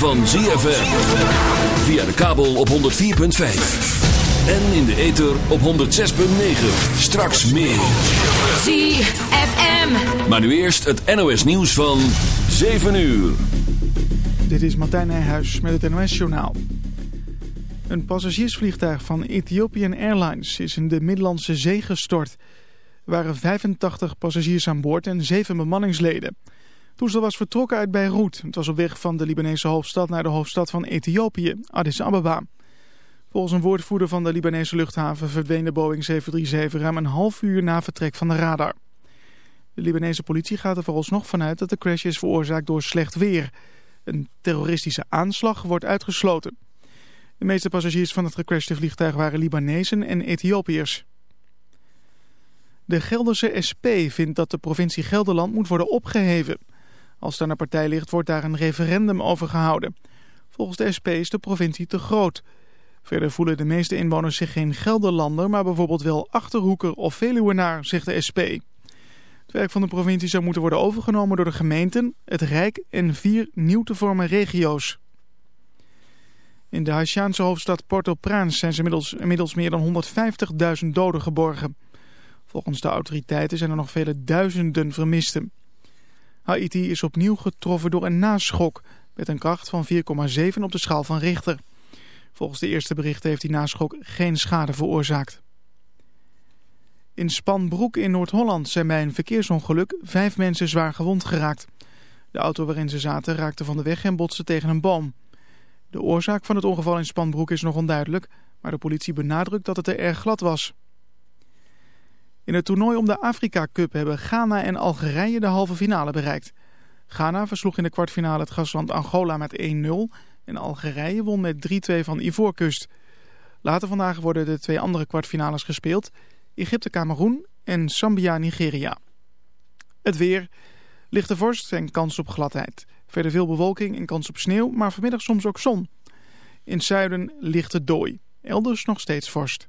Van ZFM. Via de kabel op 104.5. En in de ether op 106.9. Straks meer. ZFM. Maar nu eerst het NOS nieuws van 7 uur. Dit is Martijn Nijhuis met het NOS journaal. Een passagiersvliegtuig van Ethiopian Airlines is in de Middellandse Zee gestort. Er waren 85 passagiers aan boord en 7 bemanningsleden toestel was vertrokken uit Beirut. Het was op weg van de Libanese hoofdstad naar de hoofdstad van Ethiopië, Addis Ababa. Volgens een woordvoerder van de Libanese luchthaven verdween de Boeing 737 ruim een half uur na vertrek van de radar. De Libanese politie gaat er vooralsnog vanuit dat de crash is veroorzaakt door slecht weer. Een terroristische aanslag wordt uitgesloten. De meeste passagiers van het gecrashte vliegtuig waren Libanezen en Ethiopiërs. De Gelderse SP vindt dat de provincie Gelderland moet worden opgeheven. Als er een partij ligt, wordt daar een referendum over gehouden. Volgens de SP is de provincie te groot. Verder voelen de meeste inwoners zich geen Gelderlander, maar bijvoorbeeld wel Achterhoeker of Veluwenaar, zegt de SP. Het werk van de provincie zou moeten worden overgenomen door de gemeenten, het Rijk en vier nieuw te vormen regio's. In de Haitiaanse hoofdstad Port-au-Prince zijn ze inmiddels, inmiddels meer dan 150.000 doden geborgen. Volgens de autoriteiten zijn er nog vele duizenden vermisten. Haiti is opnieuw getroffen door een naschok met een kracht van 4,7 op de schaal van Richter. Volgens de eerste berichten heeft die naschok geen schade veroorzaakt. In Spanbroek in Noord-Holland zijn bij een verkeersongeluk vijf mensen zwaar gewond geraakt. De auto waarin ze zaten raakte van de weg en botste tegen een boom. De oorzaak van het ongeval in Spanbroek is nog onduidelijk, maar de politie benadrukt dat het er erg glad was. In het toernooi om de Afrika Cup hebben Ghana en Algerije de halve finale bereikt. Ghana versloeg in de kwartfinale het gastland Angola met 1-0 en Algerije won met 3-2 van Ivoorkust. Later vandaag worden de twee andere kwartfinales gespeeld. Egypte-Cameroen en Zambia-Nigeria. Het weer, lichte vorst en kans op gladheid. Verder veel bewolking en kans op sneeuw, maar vanmiddag soms ook zon. In het zuiden lichte dooi. Elders nog steeds vorst.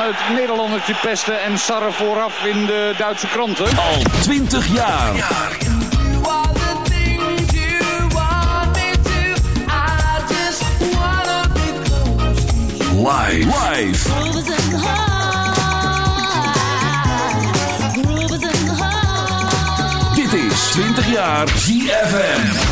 Heeft aan het Nederlandertje pesten en sarren vooraf in de Duitse kranten. Al 20 jaar. Live. Dit is 20 jaar ZFM.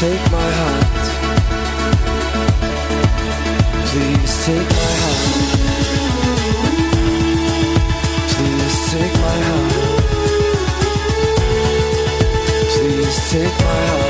take my hand. Please take my hand. Please take my hand. Please take my hand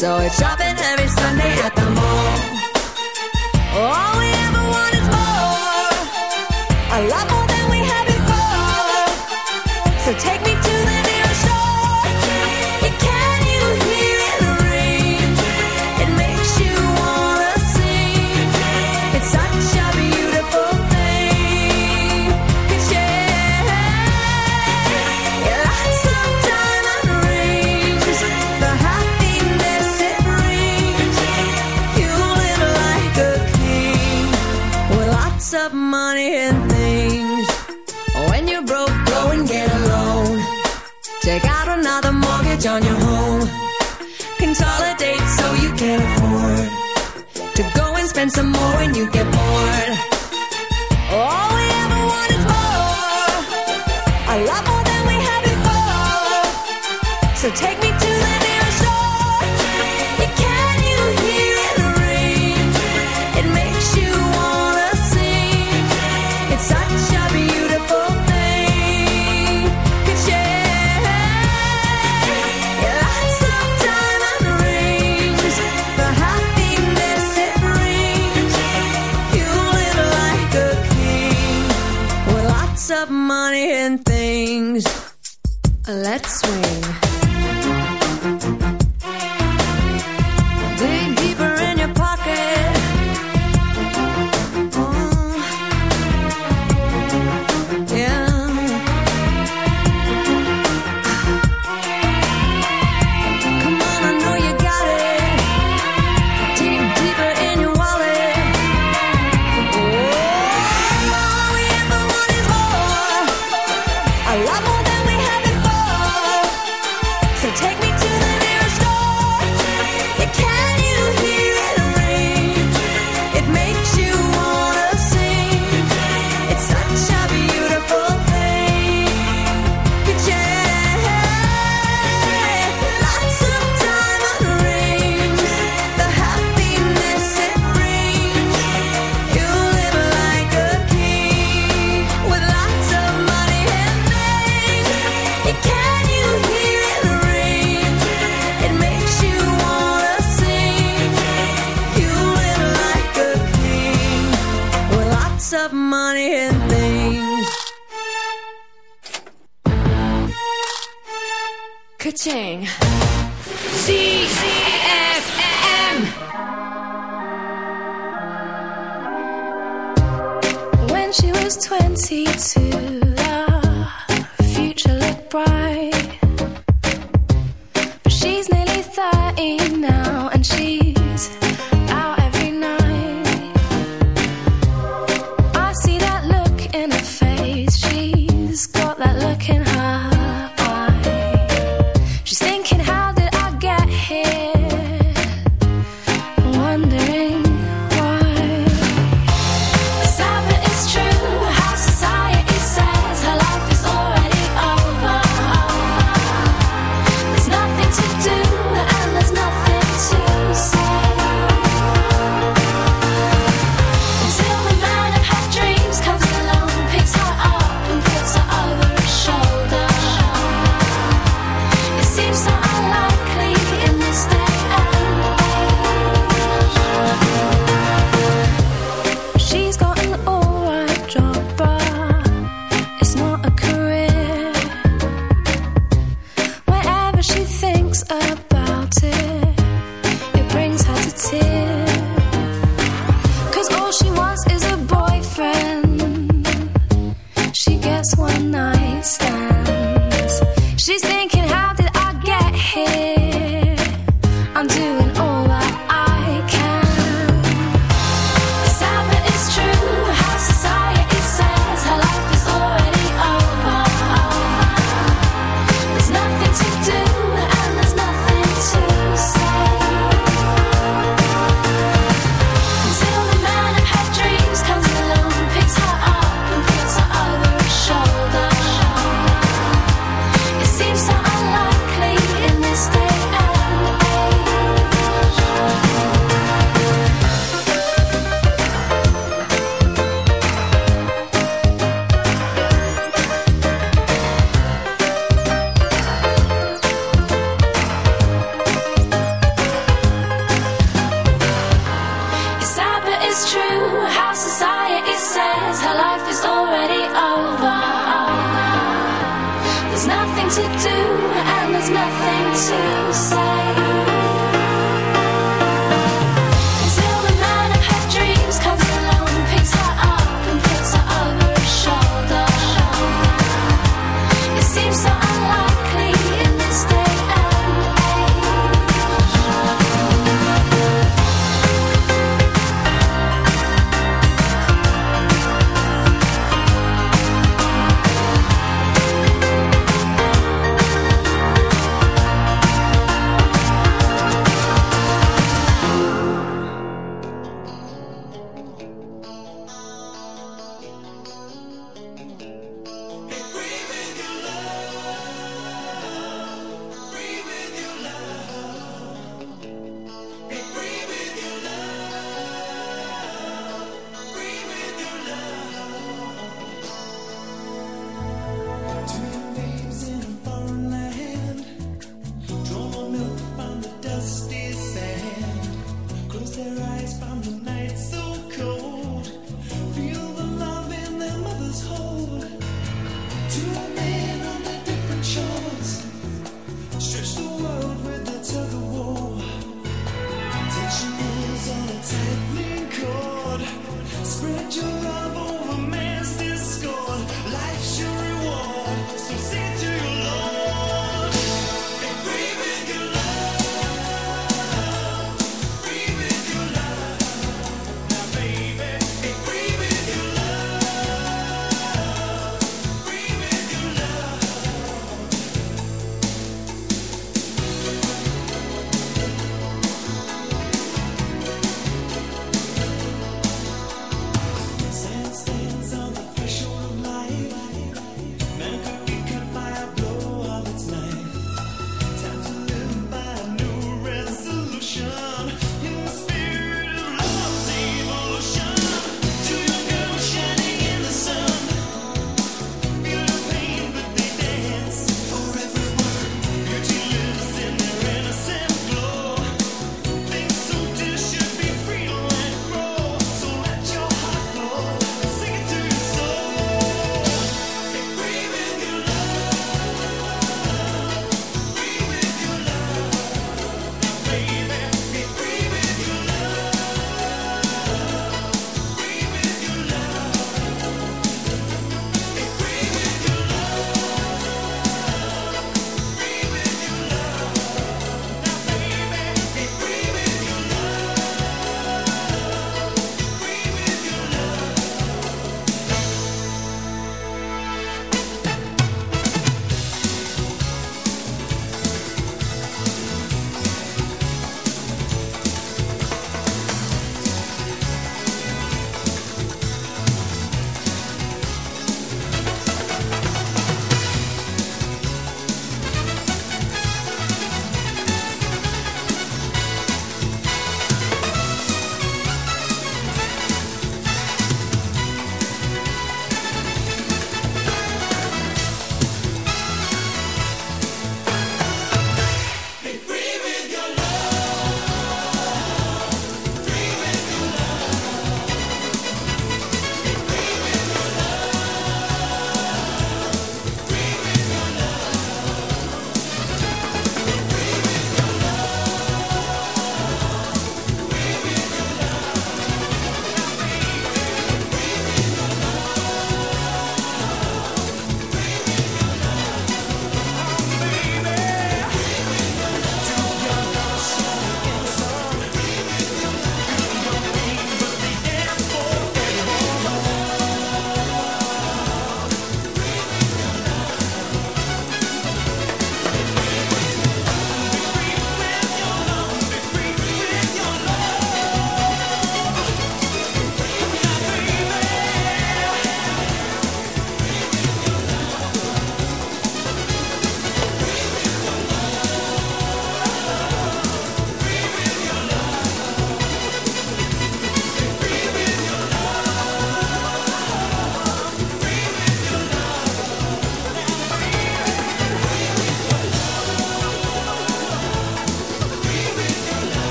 So it's shopping every Sunday at the mall. on your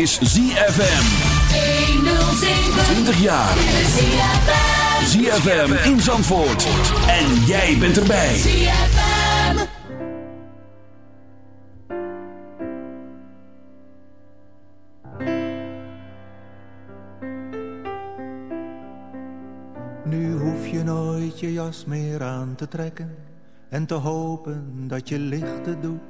is ZFM. 20 jaar. ZFM in Zandvoort. En jij bent erbij. ZFM. Nu hoef je nooit je jas meer aan te trekken. En te hopen dat je lichten doet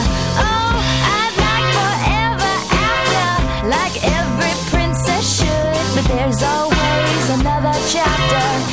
Chapter,